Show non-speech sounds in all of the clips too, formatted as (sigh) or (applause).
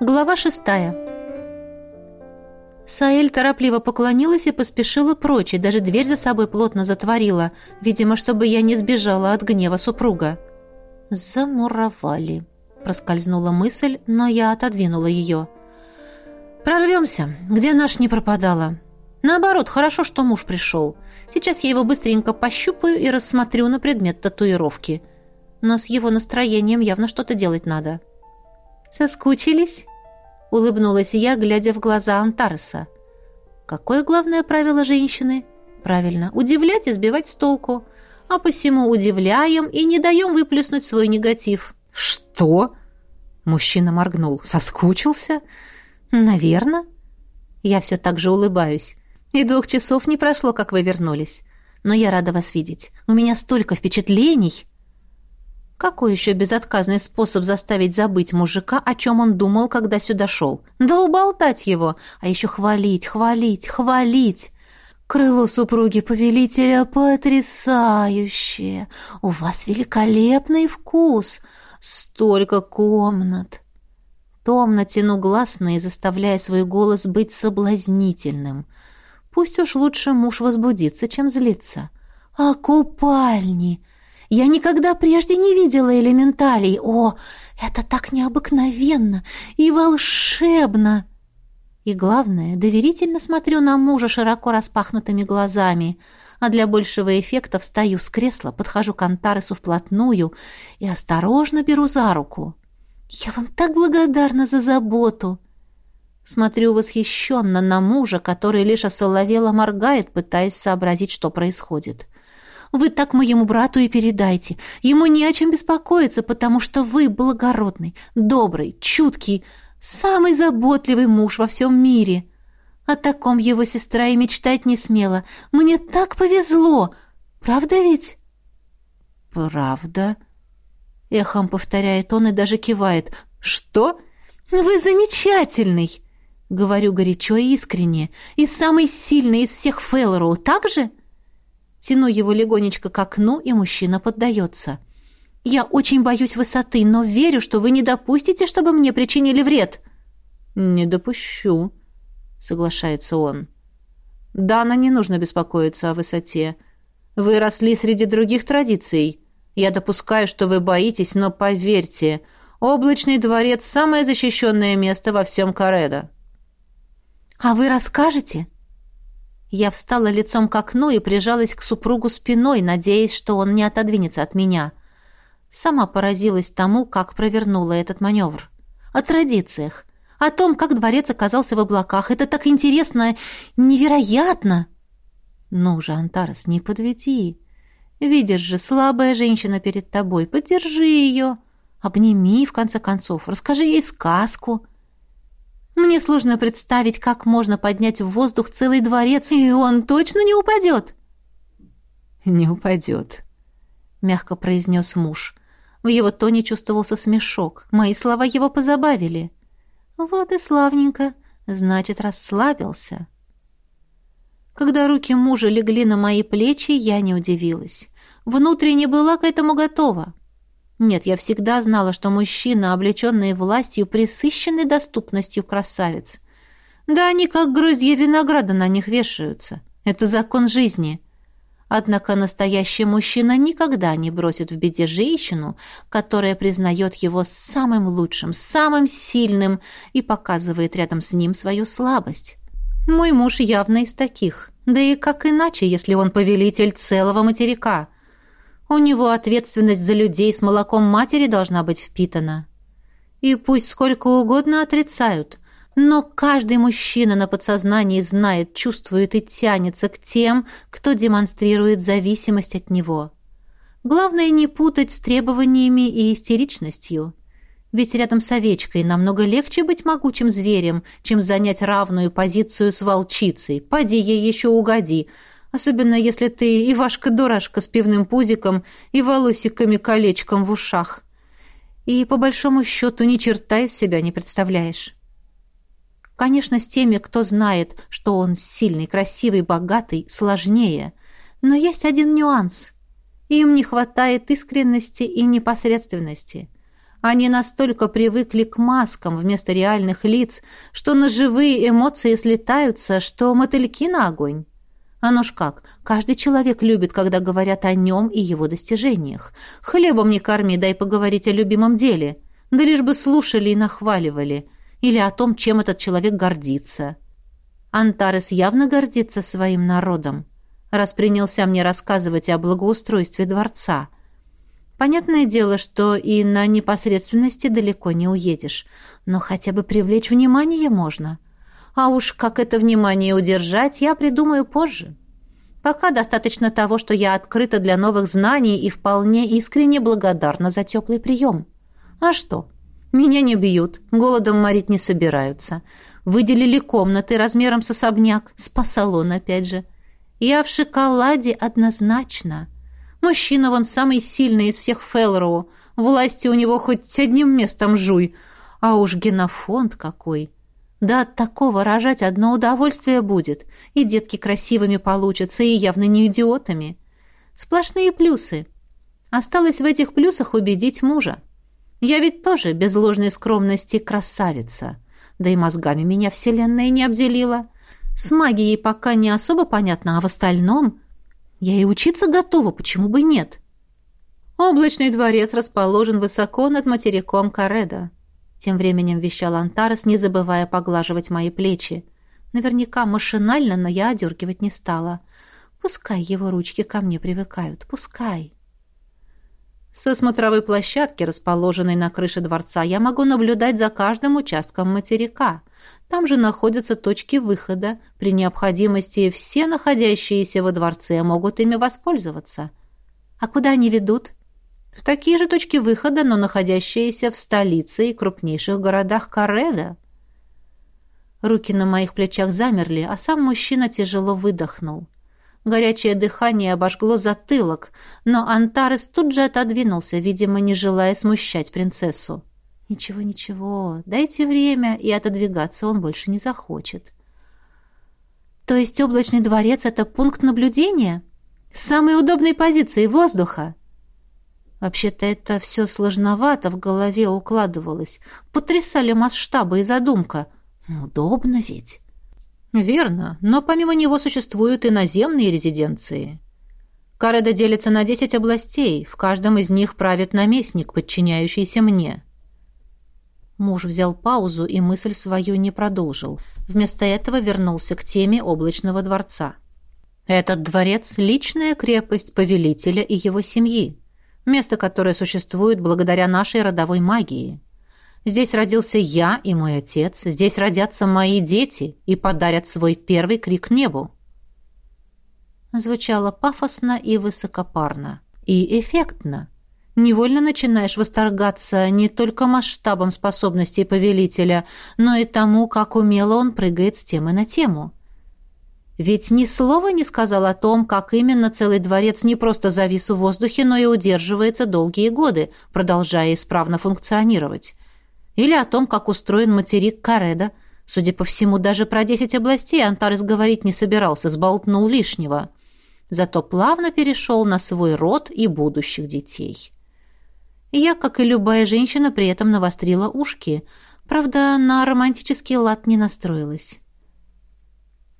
Глава шестая. Саэль торопливо поклонилась и поспешила прочь, и даже дверь за собой плотно затворила, видимо, чтобы я не сбежала от гнева супруга. «Замуровали», — проскользнула мысль, но я отодвинула ее. «Прорвемся, где наш не пропадала. Наоборот, хорошо, что муж пришел. Сейчас я его быстренько пощупаю и рассмотрю на предмет татуировки. Но с его настроением явно что-то делать надо». «Соскучились?» — улыбнулась я, глядя в глаза Антареса. «Какое главное правило женщины?» «Правильно, удивлять и сбивать с толку. А посему удивляем и не даем выплеснуть свой негатив». «Что?» — мужчина моргнул. «Соскучился?» «Наверно». Я все так же улыбаюсь. «И двух часов не прошло, как вы вернулись. Но я рада вас видеть. У меня столько впечатлений!» Какой еще безотказный способ заставить забыть мужика, о чем он думал, когда сюда шел? Да уболтать его, а еще хвалить, хвалить, хвалить. Крыло супруги повелителя потрясающее. У вас великолепный вкус. Столько комнат. Томно тяну гласные, заставляя свой голос быть соблазнительным. Пусть уж лучше муж возбудится, чем злится. А купальни... Я никогда прежде не видела элементалей. О, это так необыкновенно и волшебно! И главное, доверительно смотрю на мужа широко распахнутыми глазами, а для большего эффекта встаю с кресла, подхожу к Антаресу вплотную и осторожно беру за руку. «Я вам так благодарна за заботу!» Смотрю восхищенно на мужа, который лишь осоловело моргает, пытаясь сообразить, что происходит. Вы так моему брату и передайте. Ему не о чем беспокоиться, потому что вы благородный, добрый, чуткий, самый заботливый муж во всем мире. О таком его сестра и мечтать не смела. Мне так повезло. Правда ведь? Правда? Эхом повторяет он и даже кивает. Что? Вы замечательный! Говорю горячо и искренне. И самый сильный из всех Феллороу, так же? — Тяну его легонечко к окну, и мужчина поддается. «Я очень боюсь высоты, но верю, что вы не допустите, чтобы мне причинили вред». «Не допущу», — соглашается он. «Дана, не нужно беспокоиться о высоте. Вы росли среди других традиций. Я допускаю, что вы боитесь, но поверьте, облачный дворец — самое защищенное место во всем Каредо». «А вы расскажете?» Я встала лицом к окну и прижалась к супругу спиной, надеясь, что он не отодвинется от меня. Сама поразилась тому, как провернула этот маневр. О традициях. О том, как дворец оказался в облаках. Это так интересно, невероятно. Ну же, Антарес, не подведи. Видишь же, слабая женщина перед тобой. Поддержи ее. Обними, в конце концов. Расскажи ей сказку. Мне сложно представить, как можно поднять в воздух целый дворец, и он точно не упадет. «Не упадет», — мягко произнес муж. В его тоне чувствовался смешок. Мои слова его позабавили. «Вот и славненько. Значит, расслабился». Когда руки мужа легли на мои плечи, я не удивилась. Внутренне была к этому готова. Нет, я всегда знала, что мужчина, облеченный властью, присыщенный доступностью красавиц. Да они как гроздья винограда на них вешаются. Это закон жизни. Однако настоящий мужчина никогда не бросит в беде женщину, которая признает его самым лучшим, самым сильным и показывает рядом с ним свою слабость. Мой муж явно из таких. Да и как иначе, если он повелитель целого материка – у него ответственность за людей с молоком матери должна быть впитана. И пусть сколько угодно отрицают, но каждый мужчина на подсознании знает, чувствует и тянется к тем, кто демонстрирует зависимость от него. Главное не путать с требованиями и истеричностью. Ведь рядом с овечкой намного легче быть могучим зверем, чем занять равную позицию с волчицей. Поди ей еще угоди – особенно если ты Ивашка-дурашка с пивным пузиком и волосиками-колечком в ушах. И, по большому счету, ни черта из себя не представляешь. Конечно, с теми, кто знает, что он сильный, красивый, богатый, сложнее. Но есть один нюанс. Им не хватает искренности и непосредственности. Они настолько привыкли к маскам вместо реальных лиц, что на живые эмоции слетаются, что мотыльки на огонь. Оно ж как, каждый человек любит, когда говорят о нем и его достижениях. Хлебом не корми, дай поговорить о любимом деле. Да лишь бы слушали и нахваливали. Или о том, чем этот человек гордится. Антарес явно гордится своим народом. Раз принялся мне рассказывать о благоустройстве дворца. Понятное дело, что и на непосредственности далеко не уедешь. Но хотя бы привлечь внимание можно. — а уж как это внимание удержать, я придумаю позже. Пока достаточно того, что я открыта для новых знаний и вполне искренне благодарна за теплый прием. А что? Меня не бьют, голодом морить не собираются. Выделили комнаты размером с особняк, спа-салон опять же. Я в шоколаде однозначно. Мужчина вон самый сильный из всех Фелроу. Власти у него хоть одним местом жуй. А уж генофонд какой. Да от такого рожать одно удовольствие будет. И детки красивыми получатся, и явно не идиотами. Сплошные плюсы. Осталось в этих плюсах убедить мужа. Я ведь тоже без ложной скромности красавица. Да и мозгами меня вселенная не обделила. С магией пока не особо понятно, а в остальном... Я и учиться готова, почему бы нет? Облачный дворец расположен высоко над материком Кареда. Тем временем вещал Антарес, не забывая поглаживать мои плечи. Наверняка машинально, но я одергивать не стала. Пускай его ручки ко мне привыкают, пускай. Со смотровой площадки, расположенной на крыше дворца, я могу наблюдать за каждым участком материка. Там же находятся точки выхода. При необходимости все находящиеся во дворце могут ими воспользоваться. А куда они ведут? В такие же точки выхода, но находящиеся в столице и крупнейших городах Кареда. Руки на моих плечах замерли, а сам мужчина тяжело выдохнул. Горячее дыхание обожгло затылок, но Антарес тут же отодвинулся, видимо, не желая смущать принцессу. «Ничего, ничего, дайте время, и отодвигаться он больше не захочет». «То есть облачный дворец — это пункт наблюдения? С самой удобной позиции воздуха?» Вообще-то это все сложновато в голове укладывалось. Потрясали масштабы и задумка. Удобно ведь. Верно, но помимо него существуют и наземные резиденции. Кареда делится на десять областей, в каждом из них правит наместник, подчиняющийся мне. Муж взял паузу и мысль свою не продолжил. Вместо этого вернулся к теме облачного дворца. Этот дворец — личная крепость повелителя и его семьи место, которое существует благодаря нашей родовой магии. Здесь родился я и мой отец, здесь родятся мои дети и подарят свой первый крик небу. Звучало пафосно и высокопарно, и эффектно. Невольно начинаешь восторгаться не только масштабом способностей повелителя, но и тому, как умело он прыгает с темы на тему. Ведь ни слова не сказал о том, как именно целый дворец не просто завис в воздухе, но и удерживается долгие годы, продолжая исправно функционировать. Или о том, как устроен материк Кареда. Судя по всему, даже про десять областей Антарес говорить не собирался, сболтнул лишнего. Зато плавно перешел на свой род и будущих детей. Я, как и любая женщина, при этом навострила ушки. Правда, на романтический лад не настроилась.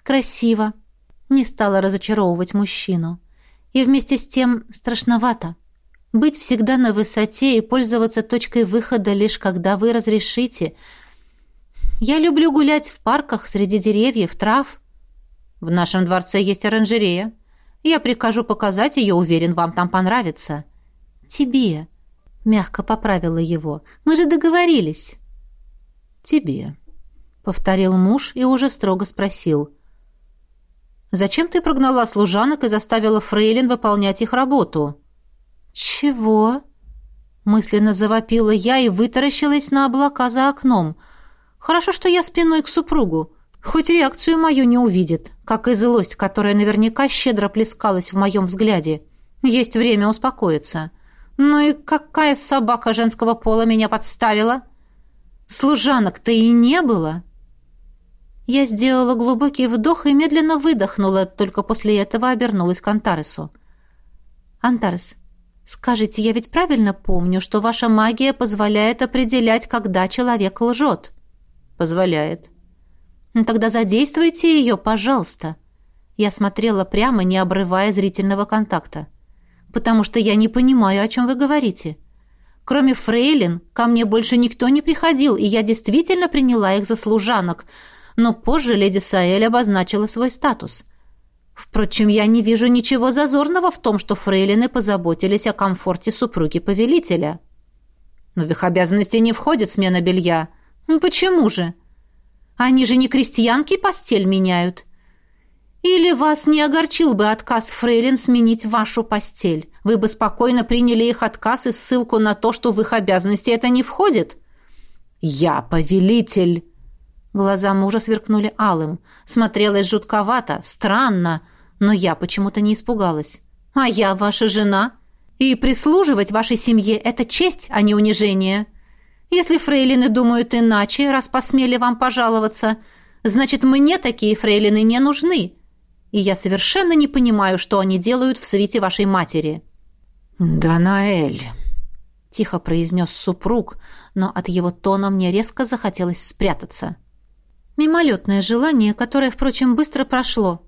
Красиво. Не стала разочаровывать мужчину. И вместе с тем страшновато. Быть всегда на высоте и пользоваться точкой выхода лишь когда вы разрешите. Я люблю гулять в парках среди деревьев, трав. В нашем дворце есть оранжерея. Я прикажу показать ее, уверен, вам там понравится. Тебе. Мягко поправила его. Мы же договорились. Тебе. Повторил муж и уже строго спросил. Зачем ты прогнала служанок и заставила фрейлин выполнять их работу?» «Чего?» Мысленно завопила я и вытаращилась на облака за окном. «Хорошо, что я спиной к супругу. Хоть реакцию мою не увидит, как и злость, которая наверняка щедро плескалась в моем взгляде. Есть время успокоиться. Ну и какая собака женского пола меня подставила? Служанок-то и не было!» Я сделала глубокий вдох и медленно выдохнула, только после этого обернулась к Антаресу. «Антарес, Скажите, я ведь правильно помню, что ваша магия позволяет определять, когда человек лжет? Позволяет. Ну, тогда задействуйте ее, пожалуйста. Я смотрела прямо, не обрывая зрительного контакта. Потому что я не понимаю, о чем вы говорите. Кроме фрейлин, ко мне больше никто не приходил, и я действительно приняла их за служанок. Но позже леди Саэль обозначила свой статус — Впрочем, я не вижу ничего зазорного в том, что фрейлины позаботились о комфорте супруги повелителя. Но в их обязанности не входит смена белья. Ну, почему же? Они же не крестьянки постель меняют. Или вас не огорчил бы отказ фрейлин сменить вашу постель? Вы бы спокойно приняли их отказ и ссылку на то, что в их обязанности это не входит? Я повелитель, Глаза мужа сверкнули алым. Смотрелось жутковато, странно, но я почему-то не испугалась. «А я ваша жена, и прислуживать вашей семье — это честь, а не унижение. Если фрейлины думают иначе, раз посмели вам пожаловаться, значит, мне такие фрейлины не нужны. И я совершенно не понимаю, что они делают в свете вашей матери». «Данаэль», — тихо произнес супруг, но от его тона мне резко захотелось спрятаться. Мимолетное желание, которое, впрочем, быстро прошло.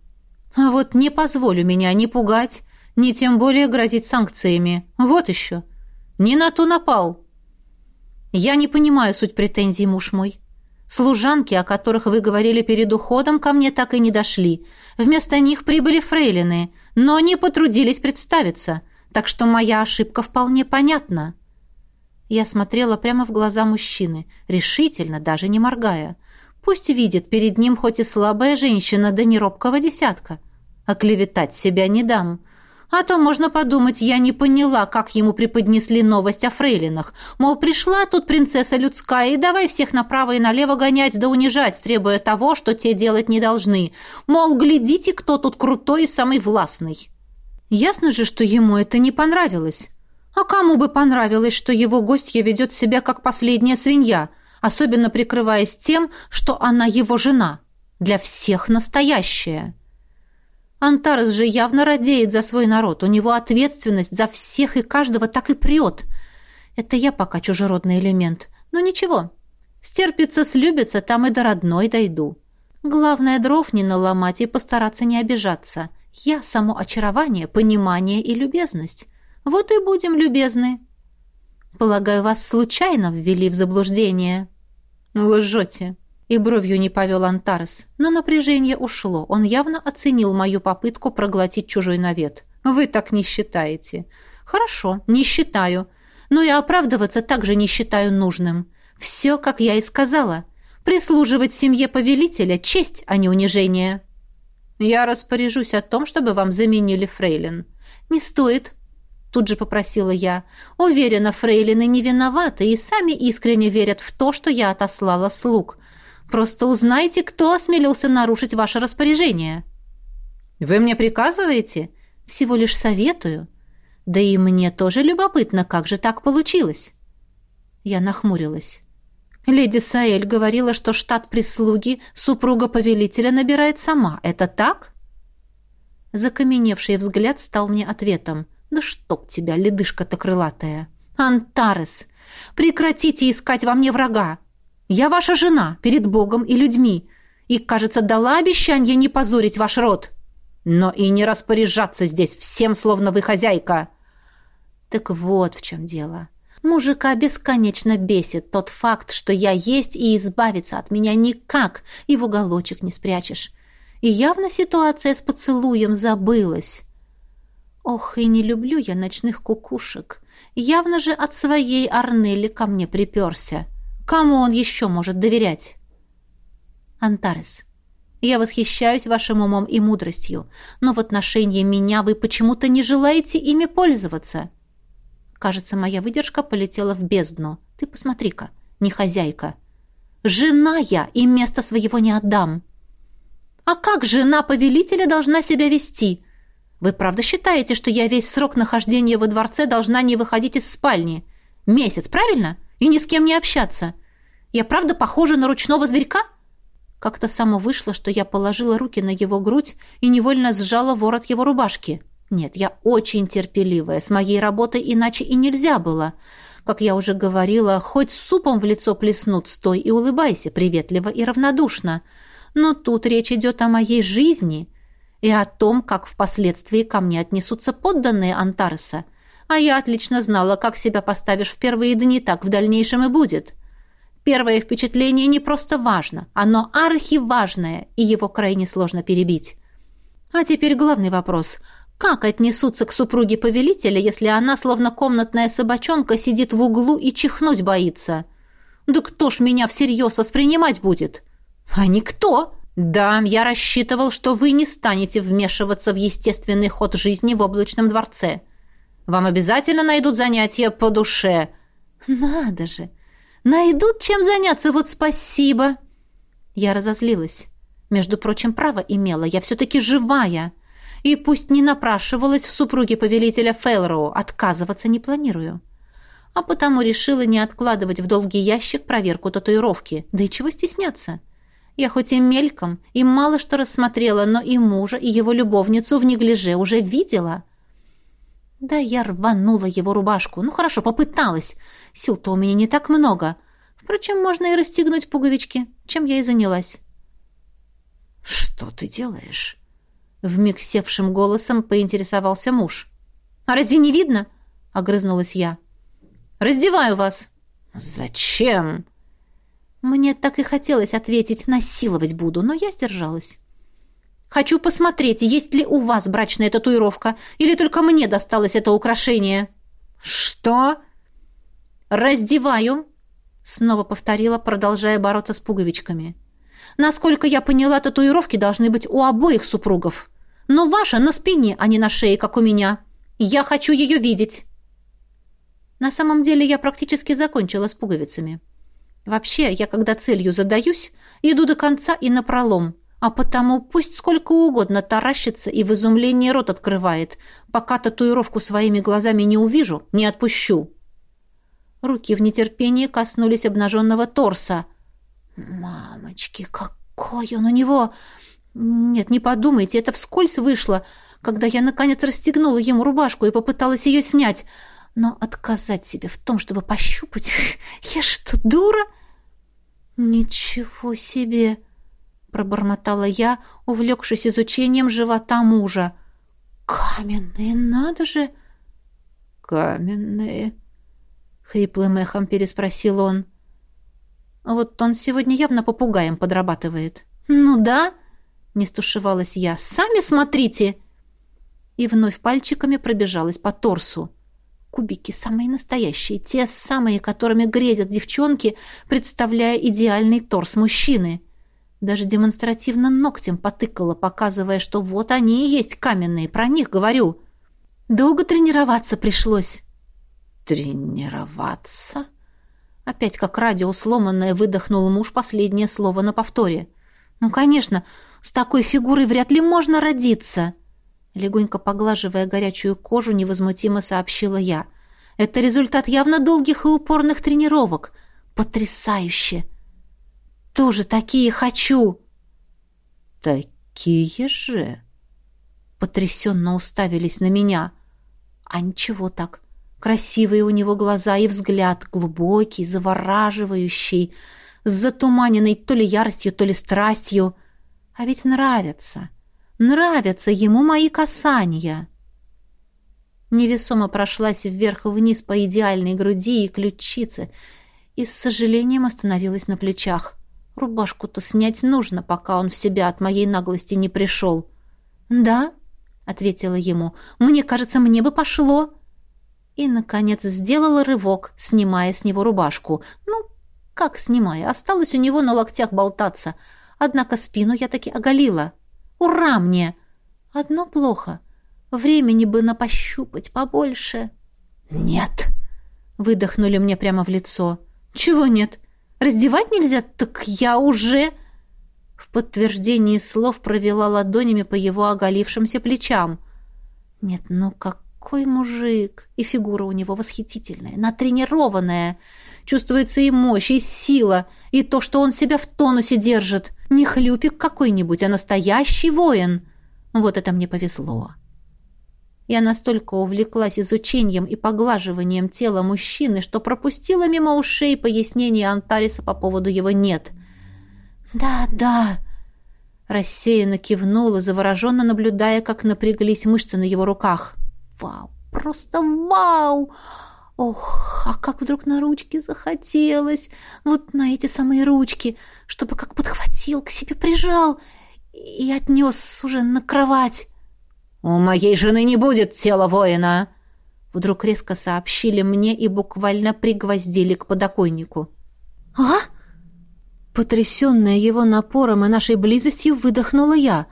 А вот не позволю меня ни пугать, ни тем более грозить санкциями. Вот еще. Не на то напал. Я не понимаю суть претензий, муж мой. Служанки, о которых вы говорили перед уходом, ко мне так и не дошли. Вместо них прибыли фрейлины, но не потрудились представиться, так что моя ошибка вполне понятна. Я смотрела прямо в глаза мужчины, решительно, даже не моргая. Пусть видит перед ним хоть и слабая женщина, да не робкого десятка. А клеветать себя не дам. А то можно подумать, я не поняла, как ему преподнесли новость о фрейлинах. Мол, пришла тут принцесса людская, и давай всех направо и налево гонять да унижать, требуя того, что те делать не должны. Мол, глядите, кто тут крутой и самый властный. Ясно же, что ему это не понравилось. А кому бы понравилось, что его гостья ведет себя как последняя свинья – особенно прикрываясь тем, что она его жена, для всех настоящая. Антарес же явно радеет за свой народ, у него ответственность за всех и каждого так и прет. Это я пока чужеродный элемент, но ничего, стерпится, слюбится, там и до родной дойду. Главное, дров не наломать и постараться не обижаться. Я само очарование, понимание и любезность. Вот и будем любезны. Полагаю, вас случайно ввели в заблуждение. Лжете. И бровью не повел Антарес. Но напряжение ушло. Он явно оценил мою попытку проглотить чужой навет. Вы так не считаете. Хорошо, не считаю. Но и оправдываться также не считаю нужным. Все, как я и сказала. Прислуживать семье повелителя – честь, а не унижение. Я распоряжусь о том, чтобы вам заменили фрейлин. Не стоит, Тут же попросила я. Уверена, фрейлины не виноваты и сами искренне верят в то, что я отослала слуг. Просто узнайте, кто осмелился нарушить ваше распоряжение. Вы мне приказываете? Всего лишь советую. Да и мне тоже любопытно, как же так получилось. Я нахмурилась. Леди Саэль говорила, что штат прислуги супруга повелителя набирает сама. Это так? Закаменевший взгляд стал мне ответом — да чтоб тебя, ледышка-то крылатая! Антарес! Прекратите искать во мне врага! Я ваша жена перед Богом и людьми, и, кажется, дала обещание не позорить ваш род, но и не распоряжаться здесь всем, словно вы хозяйка. Так вот в чем дело. Мужика бесконечно бесит тот факт, что я есть и избавиться от меня никак, и в уголочек не спрячешь. И явно ситуация с поцелуем забылась. Ох, и не люблю я ночных кукушек. Явно же от своей Арнели ко мне приперся. Кому он еще может доверять? Антарес, я восхищаюсь вашим умом и мудростью, но в отношении меня вы почему-то не желаете ими пользоваться. Кажется, моя выдержка полетела в бездну. Ты посмотри-ка, не хозяйка. Жена я и место своего не отдам. А как жена повелителя должна себя вести? Вы правда считаете, что я весь срок нахождения во дворце должна не выходить из спальни? Месяц, правильно? И ни с кем не общаться? Я правда похожа на ручного зверька? Как-то само вышло, что я положила руки на его грудь и невольно сжала ворот его рубашки. Нет, я очень терпеливая, с моей работой иначе и нельзя было. Как я уже говорила, хоть супом в лицо плеснут, стой и улыбайся, приветливо и равнодушно. Но тут речь идет о моей жизни и о том, как впоследствии ко мне отнесутся подданные Антареса. А я отлично знала, как себя поставишь в первые дни, так в дальнейшем и будет. Первое впечатление не просто важно, оно архиважное, и его крайне сложно перебить. А теперь главный вопрос – как отнесутся к супруге повелителя, если она, словно комнатная собачонка, сидит в углу и чихнуть боится? Да кто ж меня всерьез воспринимать будет? А никто. Да, я рассчитывал, что вы не станете вмешиваться в естественный ход жизни в облачном дворце. Вам обязательно найдут занятия по душе. Надо же. Найдут чем заняться, вот спасибо. Я разозлилась. Между прочим, право имела, я все-таки живая и пусть не напрашивалась в супруге повелителя Фейлроу, отказываться не планирую. А потому решила не откладывать в долгий ящик проверку татуировки. Да и чего стесняться? Я хоть и мельком, и мало что рассмотрела, но и мужа, и его любовницу в неглиже уже видела. Да я рванула его рубашку. Ну хорошо, попыталась. Сил-то у меня не так много. Впрочем, можно и расстегнуть пуговички, чем я и занялась. «Что ты делаешь?» Вмиг севшим голосом поинтересовался муж. «А разве не видно?» — огрызнулась я. «Раздеваю вас». «Зачем?» Мне так и хотелось ответить «насиловать буду», но я сдержалась. «Хочу посмотреть, есть ли у вас брачная татуировка, или только мне досталось это украшение». «Что?» «Раздеваю», — снова повторила, продолжая бороться с пуговичками. Насколько я поняла, татуировки должны быть у обоих супругов. Но ваша на спине, а не на шее, как у меня. Я хочу ее видеть. На самом деле я практически закончила с пуговицами. Вообще, я когда целью задаюсь, иду до конца и напролом, а потому пусть сколько угодно таращится и в изумлении рот открывает, пока татуировку своими глазами не увижу, не отпущу. Руки в нетерпении коснулись обнаженного торса — Мамочки, какой он у него! Нет, не подумайте, это вскользь вышло, когда я, наконец, расстегнула ему рубашку и попыталась ее снять. Но отказать себе в том, чтобы пощупать... (laughs) Я что, дура? Ничего себе! Пробормотала я, увлекшись изучением живота мужа. Каменные, надо же! Каменные... Хриплым эхом переспросил он. — вот он сегодня явно попугаем подрабатывает. «Ну да», — не стушевалась я, — «сами смотрите». И вновь пальчиками пробежалась по торсу. Кубики самые настоящие, те самые, которыми грезят девчонки, представляя идеальный торс мужчины. Даже демонстративно ногтем потыкала, показывая, что вот они и есть каменные, про них говорю. Долго тренироваться пришлось. «Тренироваться?» Опять как радио сломанное выдохнул муж последнее слово на повторе. «Ну, конечно, с такой фигурой вряд ли можно родиться!» Легонько поглаживая горячую кожу, невозмутимо сообщила я. «Это результат явно долгих и упорных тренировок. Потрясающе! Тоже такие хочу!» «Такие же!» Потрясенно уставились на меня. «А ничего так. Красивые у него глаза и взгляд, глубокий, завораживающий, с затуманенной то ли яростью, то ли страстью. А ведь нравятся, нравятся ему мои касания. Невесомо прошлась вверх-вниз по идеальной груди и ключице и с сожалением остановилась на плечах. Рубашку-то снять нужно, пока он в себя от моей наглости не пришел. «Да», — ответила ему, — «мне кажется, мне бы пошло» и, наконец, сделала рывок, снимая с него рубашку. Ну, как снимая, осталось у него на локтях болтаться. Однако спину я таки оголила. Ура мне! Одно плохо. Времени бы на пощупать побольше. «Нет!» — выдохнули мне прямо в лицо. «Чего нет? Раздевать нельзя? Так я уже...» В подтверждении слов провела ладонями по его оголившимся плечам. «Нет, ну как какой мужик! И фигура у него восхитительная, натренированная. Чувствуется и мощь, и сила, и то, что он себя в тонусе держит. Не хлюпик какой-нибудь, а настоящий воин. Вот это мне повезло. Я настолько увлеклась изучением и поглаживанием тела мужчины, что пропустила мимо ушей пояснения Антариса по поводу его «нет». «Да, да», — рассеянно кивнула, завороженно наблюдая, как напряглись мышцы на его руках. «Вау! Просто вау!» Ох, а как вдруг на ручки захотелось. Вот на эти самые ручки, чтобы как подхватил, к себе прижал и отнес уже на кровать. «У моей жены не будет тела воина!» Вдруг резко сообщили мне и буквально пригвоздили к подоконнику. «А?» Потрясенная его напором и нашей близостью, выдохнула я.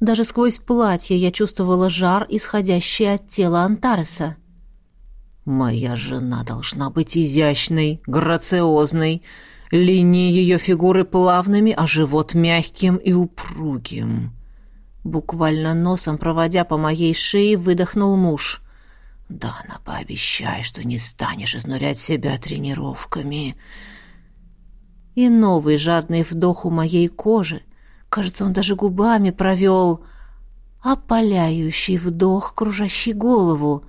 Даже сквозь платье я чувствовала жар, исходящий от тела Антареса. «Моя жена должна быть изящной, грациозной, линии ее фигуры плавными, а живот мягким и упругим». Буквально носом проводя по моей шее, выдохнул муж. «Дана, пообещай, что не станешь изнурять себя тренировками». И новый жадный вдох у моей кожи. Кажется, он даже губами провел. Опаляющий вдох, кружащий голову.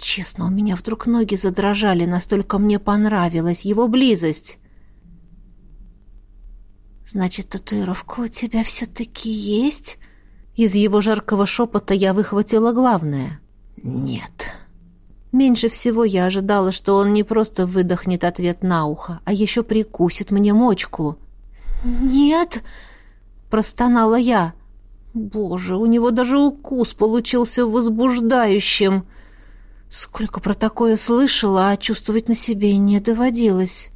Честно, у меня вдруг ноги задрожали, настолько мне понравилась его близость. «Значит, татуировка у тебя все-таки есть?» Из его жаркого шепота я выхватила главное. «Нет». Меньше всего я ожидала, что он не просто выдохнет ответ на ухо, а еще прикусит мне мочку. «Нет!» — простонала я. «Боже, у него даже укус получился возбуждающим!» Сколько про такое слышала, а чувствовать на себе не доводилось.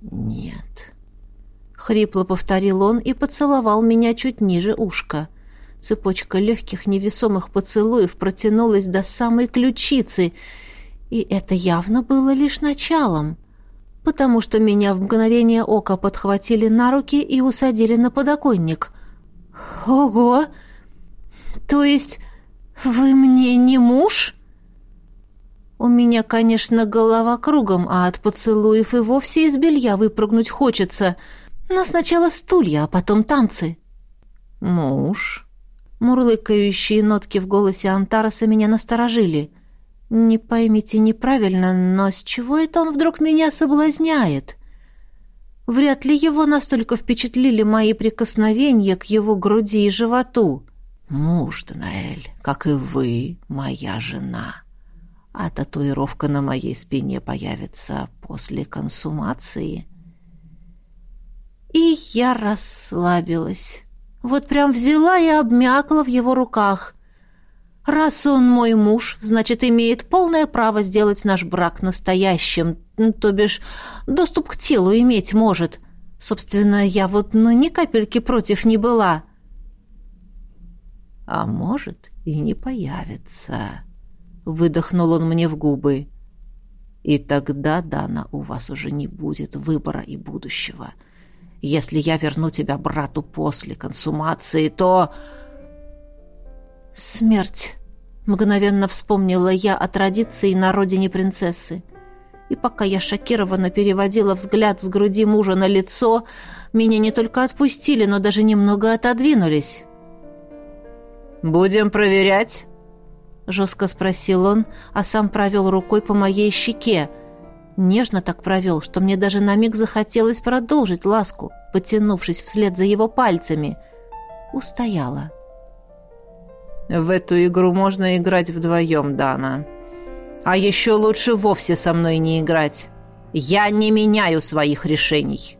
«Нет», — хрипло повторил он и поцеловал меня чуть ниже ушка. Цепочка легких невесомых поцелуев протянулась до самой ключицы, и это явно было лишь началом, потому что меня в мгновение ока подхватили на руки и усадили на подоконник. «Ого! То есть вы мне не муж?» У меня, конечно, голова кругом, а от поцелуев и вовсе из белья выпрыгнуть хочется. Но сначала стулья, а потом танцы. Муж. Мурлыкающие нотки в голосе Антараса меня насторожили. Не поймите неправильно, но с чего это он вдруг меня соблазняет? Вряд ли его настолько впечатлили мои прикосновения к его груди и животу. Муж, Данаэль, как и вы, моя жена а татуировка на моей спине появится после консумации. И я расслабилась. Вот прям взяла и обмякла в его руках. Раз он мой муж, значит, имеет полное право сделать наш брак настоящим, то бишь доступ к телу иметь может. Собственно, я вот ну ни капельки против не была. А может, и не появится. Выдохнул он мне в губы. И тогда, Дана, у вас уже не будет выбора и будущего. Если я верну тебя брату после консумации, то... Смерть. Мгновенно вспомнила я о традиции на родине принцессы. И пока я шокированно переводила взгляд с груди мужа на лицо, меня не только отпустили, но даже немного отодвинулись. «Будем проверять?» — жестко спросил он, а сам провел рукой по моей щеке. Нежно так провел, что мне даже на миг захотелось продолжить ласку, потянувшись вслед за его пальцами. Устояла. «В эту игру можно играть вдвоем, Дана. А еще лучше вовсе со мной не играть. Я не меняю своих решений».